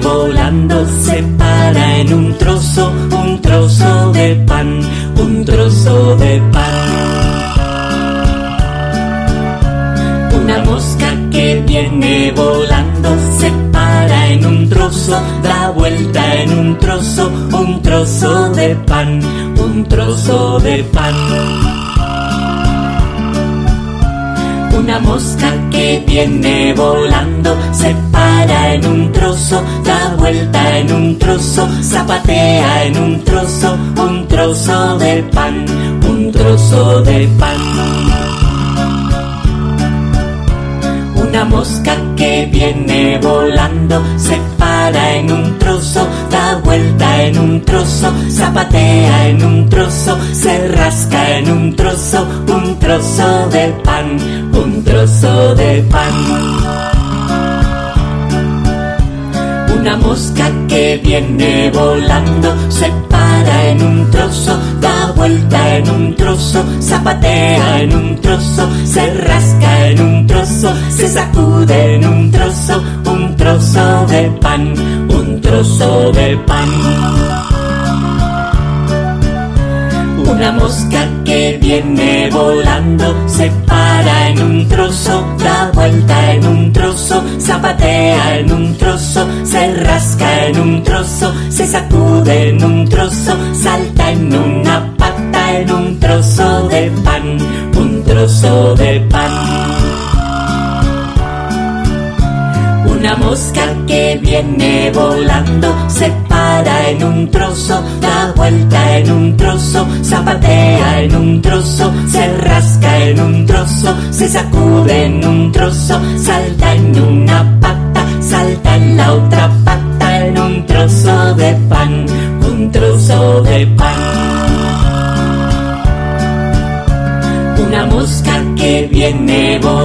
volando se para en un trozo, un trozo de pan, un trozo de pan. Una mosca que viene volando se para en un trozo, da vuelta en un trozo, un trozo de pan, un trozo de pan. Una mosca que viene volando se para en un trozo, da vuelta en un trozo, zapatea en un trozo, un trozo de pan, un trozo de pan. Una mosca que viene volando se para en un trozo, da vuelta en un trozo, zapatea en un trozo, se rasca en un trozo, un trozo de pan, trozo de pan. Una mosca que viene volando se para en un trozo, da vuelta en un trozo, zapatea en un trozo, se rasca en un trozo, se sacude en un trozo, un trozo de pan, un trozo de pan. Una mosca que viene volando se para en un trozo, da vuelta en un trozo, zapatea en un trozo, se rasca en un trozo, se sacude en un trozo, salta en una pata en un trozo de pan, un trozo de pan. Una mosca que viene volando se para en un trozo, da vuelta en un trozo, zapatea en un trozo, se rasca en un trozo, se sacude en un trozo, salta en una pata, salta en la otra pata en un trozo de pan, un trozo de pan. Una mosca que viene volando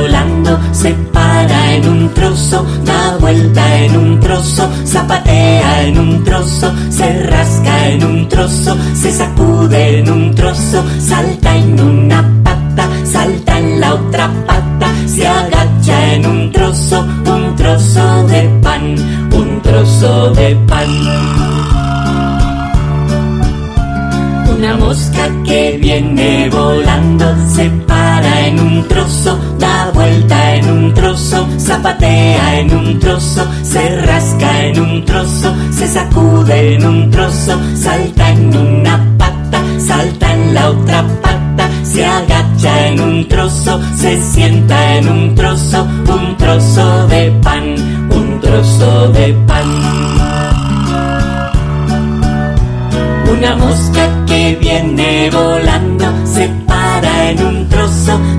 vuelta en un trozo, zapatea en un trozo, se rasca en un trozo, se sacude en un trozo, salta en una pata, salta en la otra pata, se agacha en un trozo, un trozo de pan, un trozo de pan. Una mosca que viene volando se para en un trozo, zapatea en un trozo, se rasca en un trozo, se sacude en un trozo, salta en una pata, salta en la otra pata, se agacha en un trozo, se sienta en un trozo, un trozo de pan, un trozo de pan. Una mosca que viene volando se para en un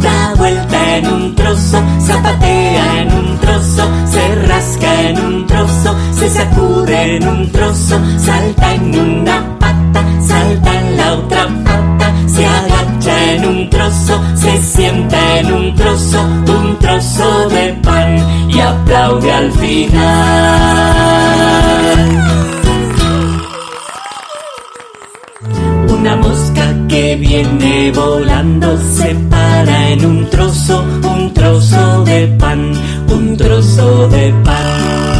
da vuelta en un trozo, zapatea en un trozo, se rasca en un trozo, se sacude en un trozo, salta en una pata, salta en la otra pata, se agacha en un trozo, se sienta en un trozo, un trozo de pan y aplaude al final. Una mosca que viene volando se para en un trozo, un trozo de pan, un trozo de pan.